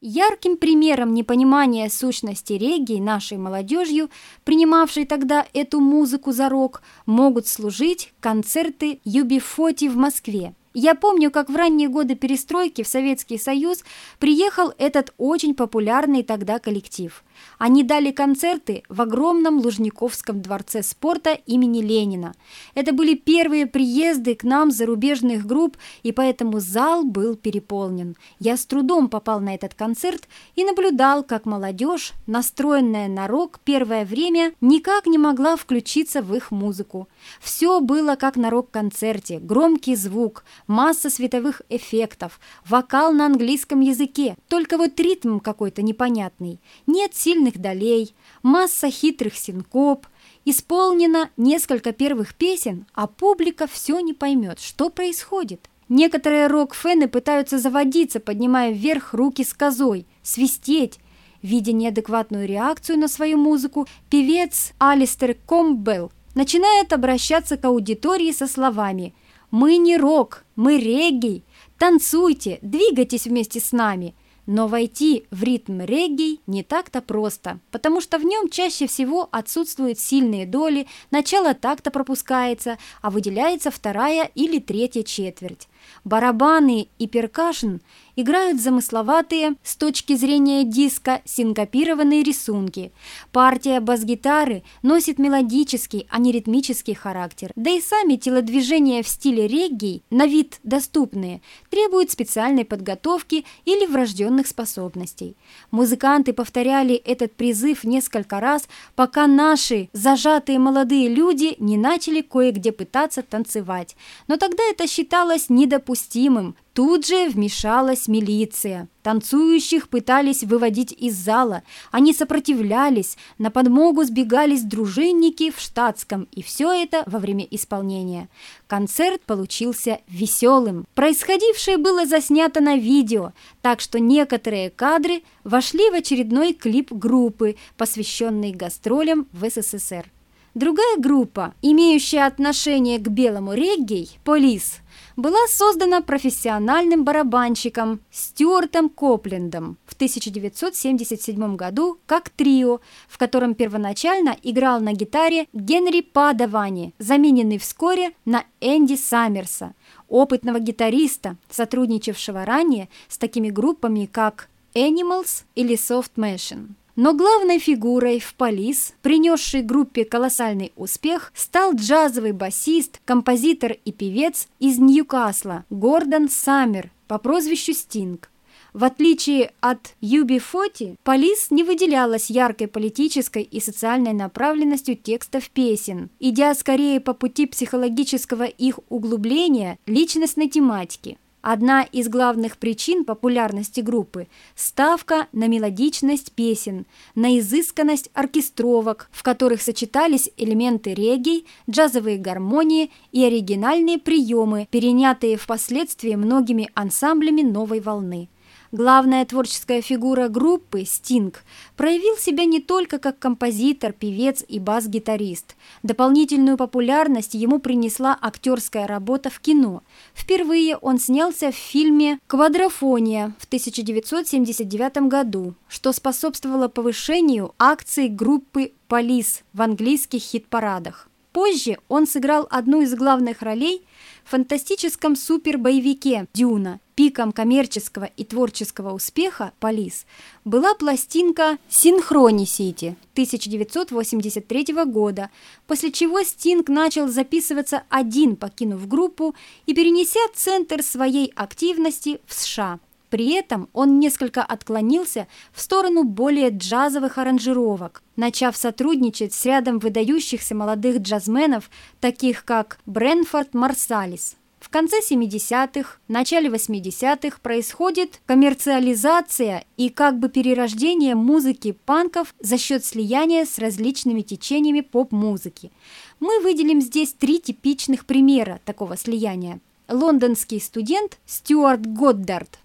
Ярким примером непонимания сущности регги нашей молодежью, принимавшей тогда эту музыку за рок, могут служить концерты Юбифоти в Москве. Я помню, как в ранние годы перестройки в Советский Союз приехал этот очень популярный тогда коллектив. Они дали концерты в огромном Лужниковском дворце спорта имени Ленина. Это были первые приезды к нам зарубежных групп, и поэтому зал был переполнен. Я с трудом попал на этот концерт и наблюдал, как молодежь, настроенная на рок первое время, никак не могла включиться в их музыку. Все было как на рок-концерте, громкий звук, масса световых эффектов, вокал на английском языке, только вот ритм какой-то непонятный. Нет сильных долей, масса хитрых синкоп, исполнено несколько первых песен, а публика все не поймет, что происходит. Некоторые рок-фэны пытаются заводиться, поднимая вверх руки с козой, свистеть. Видя неадекватную реакцию на свою музыку, певец Алистер Комбелл начинает обращаться к аудитории со словами «Мы не рок, мы регги, танцуйте, двигайтесь вместе с нами». Но войти в ритм регги не так-то просто, потому что в нем чаще всего отсутствуют сильные доли, начало такта пропускается, а выделяется вторая или третья четверть. Барабаны и перкашн играют замысловатые, с точки зрения диска, синкопированные рисунки. Партия бас-гитары носит мелодический, а не ритмический характер. Да и сами телодвижения в стиле регги, на вид доступные, требуют специальной подготовки или врожденных способностей. Музыканты повторяли этот призыв несколько раз, пока наши зажатые молодые люди не начали кое-где пытаться танцевать. Но тогда это считалось недопустимым, Тут же вмешалась милиция. Танцующих пытались выводить из зала. Они сопротивлялись, на подмогу сбегались дружинники в штатском, и все это во время исполнения. Концерт получился веселым. Происходившее было заснято на видео, так что некоторые кадры вошли в очередной клип группы, посвященный гастролям в СССР. Другая группа, имеющая отношение к белому регги, «Полис», была создана профессиональным барабанщиком Стюартом Коплендом в 1977 году как трио, в котором первоначально играл на гитаре Генри Падавани, замененный вскоре на Энди Саммерса, опытного гитариста, сотрудничавшего ранее с такими группами, как Animals или Soft Machine. Но главной фигурой в «Полис», принесшей группе колоссальный успех, стал джазовый басист, композитор и певец из Ньюкасла Гордон Саммер по прозвищу Стинг. В отличие от UB40, Полис не выделялась яркой политической и социальной направленностью текстов песен, идя скорее по пути психологического их углубления личностной тематики. Одна из главных причин популярности группы – ставка на мелодичность песен, на изысканность оркестровок, в которых сочетались элементы регги, джазовые гармонии и оригинальные приемы, перенятые впоследствии многими ансамблями новой волны. Главная творческая фигура группы, Стинг, проявил себя не только как композитор, певец и бас-гитарист. Дополнительную популярность ему принесла актерская работа в кино. Впервые он снялся в фильме «Квадрофония» в 1979 году, что способствовало повышению акций группы «Полис» в английских хит-парадах. Позже он сыграл одну из главных ролей в фантастическом супербоевике «Дюна» Пиком коммерческого и творческого успеха «Полис» была пластинка «Синхронисити» 1983 года, после чего Стинг начал записываться один, покинув группу и перенеся центр своей активности в США. При этом он несколько отклонился в сторону более джазовых аранжировок, начав сотрудничать с рядом выдающихся молодых джазменов, таких как Бренфорд Марсалис. В конце 70-х, начале 80-х происходит коммерциализация и как бы перерождение музыки панков за счет слияния с различными течениями поп-музыки. Мы выделим здесь три типичных примера такого слияния. Лондонский студент Стюарт Годдард,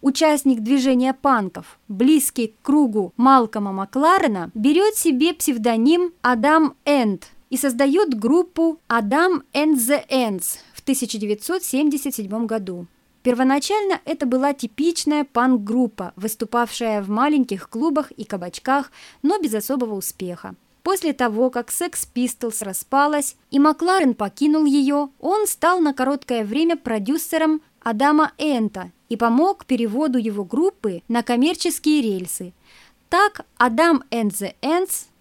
участник движения панков, близкий к кругу Малкома Макларена, берет себе псевдоним Адам Энд и создает группу Адам and the Ends 1977 году. Первоначально это была типичная панк-группа, выступавшая в маленьких клубах и кабачках, но без особого успеха. После того, как Sex Pistols распалась и Макларен покинул ее, он стал на короткое время продюсером Адама Энта и помог переводу его группы на коммерческие рельсы. Так Адам and the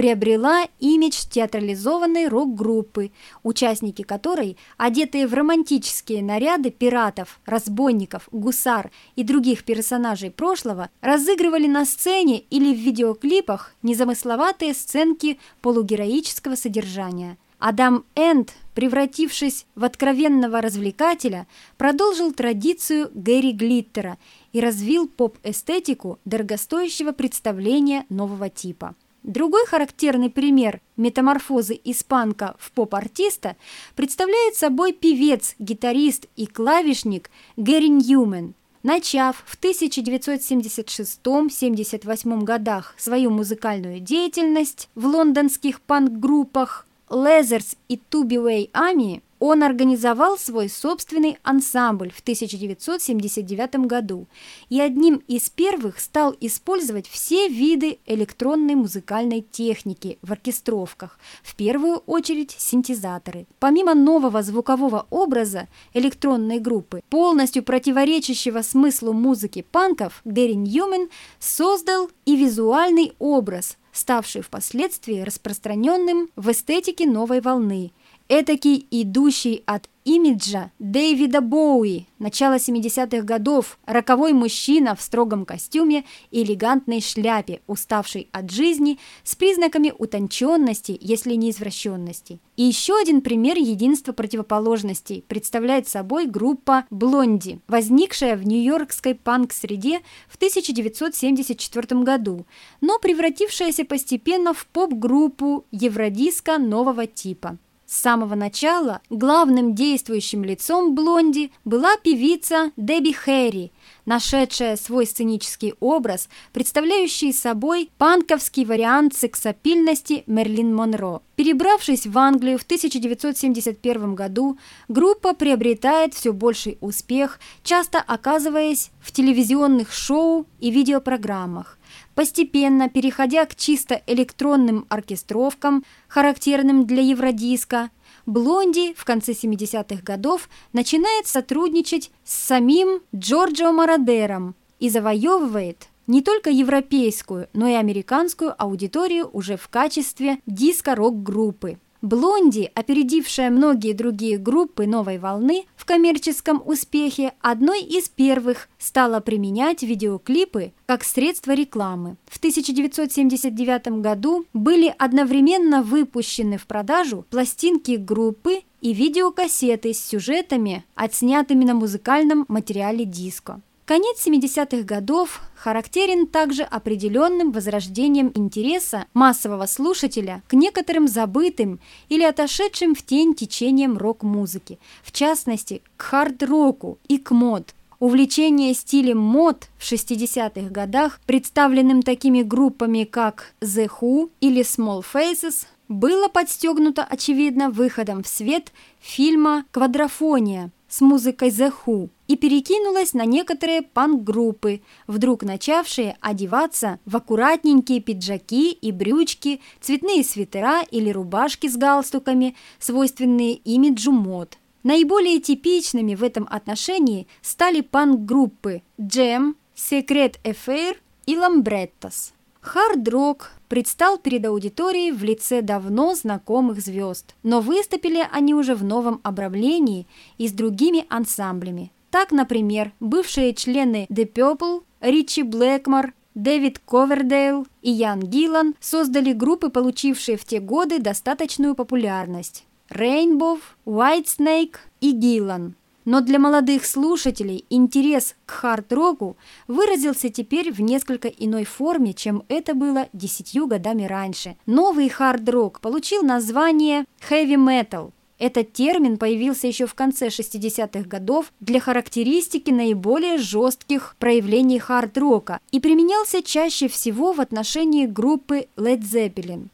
приобрела имидж театрализованной рок-группы, участники которой, одетые в романтические наряды пиратов, разбойников, гусар и других персонажей прошлого, разыгрывали на сцене или в видеоклипах незамысловатые сценки полугероического содержания. Адам Энд, превратившись в откровенного развлекателя, продолжил традицию Гэри Глиттера и развил поп-эстетику дорогостоящего представления нового типа. Другой характерный пример метаморфозы испанка в поп-артиста представляет собой певец, гитарист и клавишник Гэри Ньюмен. Начав в 1976-78 годах свою музыкальную деятельность в лондонских панк-группах Лезерс и Тубиуэй Ами, он организовал свой собственный ансамбль в 1979 году и одним из первых стал использовать все виды электронной музыкальной техники в оркестровках, в первую очередь синтезаторы. Помимо нового звукового образа электронной группы, полностью противоречащего смыслу музыки панков, Гэри Ньюмен создал и визуальный образ, ставший впоследствии распространенным в эстетике новой волны – Этакий идущий от имиджа Дэвида Боуи, начала 70-х годов, роковой мужчина в строгом костюме и элегантной шляпе, уставший от жизни, с признаками утонченности, если не извращенности. И еще один пример единства противоположностей представляет собой группа «Блонди», возникшая в нью-йоркской панк-среде в 1974 году, но превратившаяся постепенно в поп-группу евродиска нового типа. С самого начала главным действующим лицом Блонди была певица Дебби Хэри, нашедшая свой сценический образ, представляющий собой панковский вариант сексапильности Мерлин Монро. Перебравшись в Англию в 1971 году, группа приобретает все больший успех, часто оказываясь в телевизионных шоу и видеопрограммах. Постепенно, переходя к чисто электронным оркестровкам, характерным для евродиска, Блонди в конце 70-х годов начинает сотрудничать с самим Джорджо Марадером и завоевывает не только европейскую, но и американскую аудиторию уже в качестве диско-рок-группы. Блонди, опередившая многие другие группы новой волны в коммерческом успехе, одной из первых стала применять видеоклипы как средство рекламы. В 1979 году были одновременно выпущены в продажу пластинки группы и видеокассеты с сюжетами, отснятыми на музыкальном материале диско. Конец 70-х годов характерен также определенным возрождением интереса массового слушателя к некоторым забытым или отошедшим в тень течениям рок-музыки, в частности, к хард-року и к мод. Увлечение стилем мод в 60-х годах, представленным такими группами, как The Who или Small Faces, было подстегнуто, очевидно, выходом в свет фильма «Квадрофония», с музыкой The Who и перекинулась на некоторые панк-группы, вдруг начавшие одеваться в аккуратненькие пиджаки и брючки, цветные свитера или рубашки с галстуками, свойственные имиджу мод. Наиболее типичными в этом отношении стали панк-группы Jam, Secret Affair и Lambrettas. Хард-рок предстал перед аудиторией в лице давно знакомых звезд, но выступили они уже в новом обрамлении и с другими ансамблями. Так, например, бывшие члены The Purple, Ричи Блэкмор, Дэвид Ковердейл и Ян Гиллан создали группы, получившие в те годы достаточную популярность. Rainbow, Whitesnake и Гиллан – но для молодых слушателей интерес к хард-року выразился теперь в несколько иной форме, чем это было десятью годами раньше. Новый хард-рок получил название heavy metal. Этот термин появился еще в конце 60-х годов для характеристики наиболее жестких проявлений хард-рока и применялся чаще всего в отношении группы Led Zeppelin.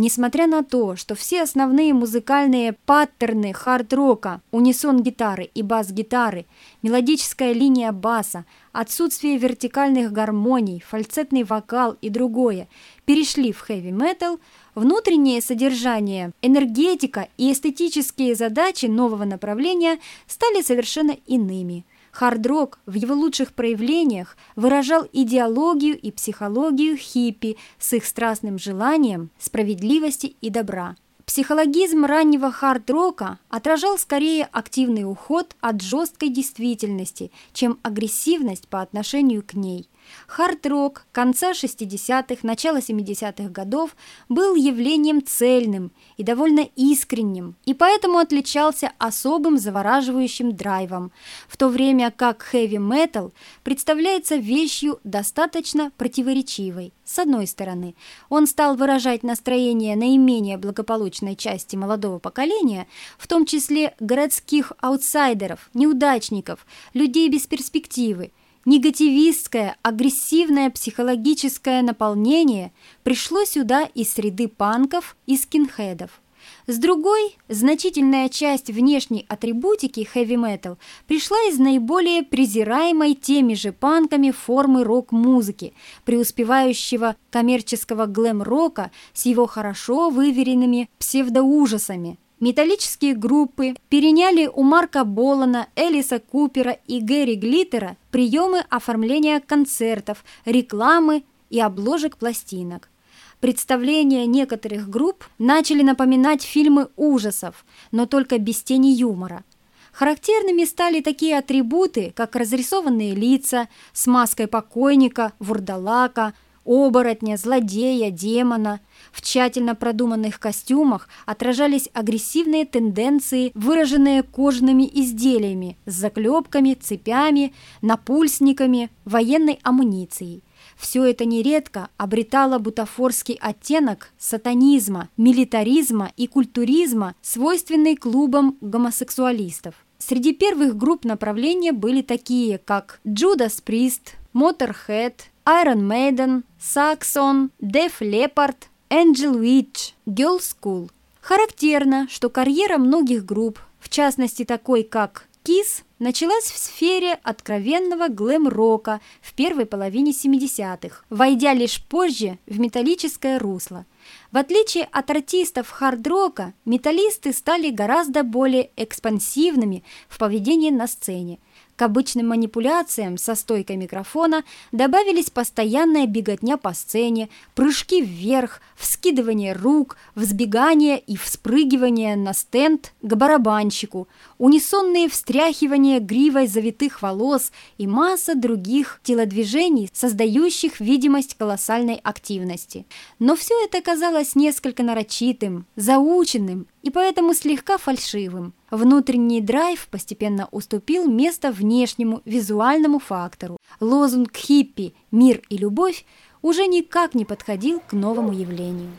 Несмотря на то, что все основные музыкальные паттерны хард-рока, унисон-гитары и бас-гитары, мелодическая линия баса, отсутствие вертикальных гармоний, фальцетный вокал и другое перешли в хэви-метал, внутреннее содержание, энергетика и эстетические задачи нового направления стали совершенно иными – Хард-рок в его лучших проявлениях выражал идеологию и психологию хиппи с их страстным желанием справедливости и добра. Психологизм раннего хард-рока отражал скорее активный уход от жесткой действительности, чем агрессивность по отношению к ней – Хард-рок конца 60-х, начала 70-х годов был явлением цельным и довольно искренним, и поэтому отличался особым завораживающим драйвом, в то время как хэви-метал представляется вещью достаточно противоречивой. С одной стороны, он стал выражать настроение наименее благополучной части молодого поколения, в том числе городских аутсайдеров, неудачников, людей без перспективы, Негативистское, агрессивное психологическое наполнение пришло сюда из среды панков и скинхедов. С другой, значительная часть внешней атрибутики хэви-метал пришла из наиболее презираемой теми же панками формы рок-музыки, преуспевающего коммерческого глэм-рока с его хорошо выверенными псевдоужасами – Металлические группы переняли у Марка Болана, Элиса Купера и Гэри Глиттера приемы оформления концертов, рекламы и обложек пластинок. Представления некоторых групп начали напоминать фильмы ужасов, но только без тени юмора. Характерными стали такие атрибуты, как разрисованные лица с маской покойника, вурдалака – оборотня, злодея, демона. В тщательно продуманных костюмах отражались агрессивные тенденции, выраженные кожаными изделиями с заклепками, цепями, напульсниками, военной амуницией. Все это нередко обретало бутафорский оттенок сатанизма, милитаризма и культуризма, свойственный клубам гомосексуалистов. Среди первых групп направления были такие, как Judas Priest, Motorhead, Iron Maiden, Saxon, Def Leppard, Angel Witch, Girl School. Характерно, что карьера многих групп, в частности такой как Kiss, началась в сфере откровенного глэм-рока в первой половине 70-х, войдя лишь позже в металлическое русло. В отличие от артистов хард-рока, металлисты стали гораздо более экспансивными в поведении на сцене – к обычным манипуляциям со стойкой микрофона добавились постоянная беготня по сцене, прыжки вверх, вскидывание рук, взбегание и вспрыгивание на стенд к барабанщику, унисонные встряхивания гривой завитых волос и масса других телодвижений, создающих видимость колоссальной активности. Но все это казалось несколько нарочитым, заученным и поэтому слегка фальшивым. Внутренний драйв постепенно уступил место внешнему визуальному фактору. Лозунг хиппи «Мир и любовь» уже никак не подходил к новому явлению.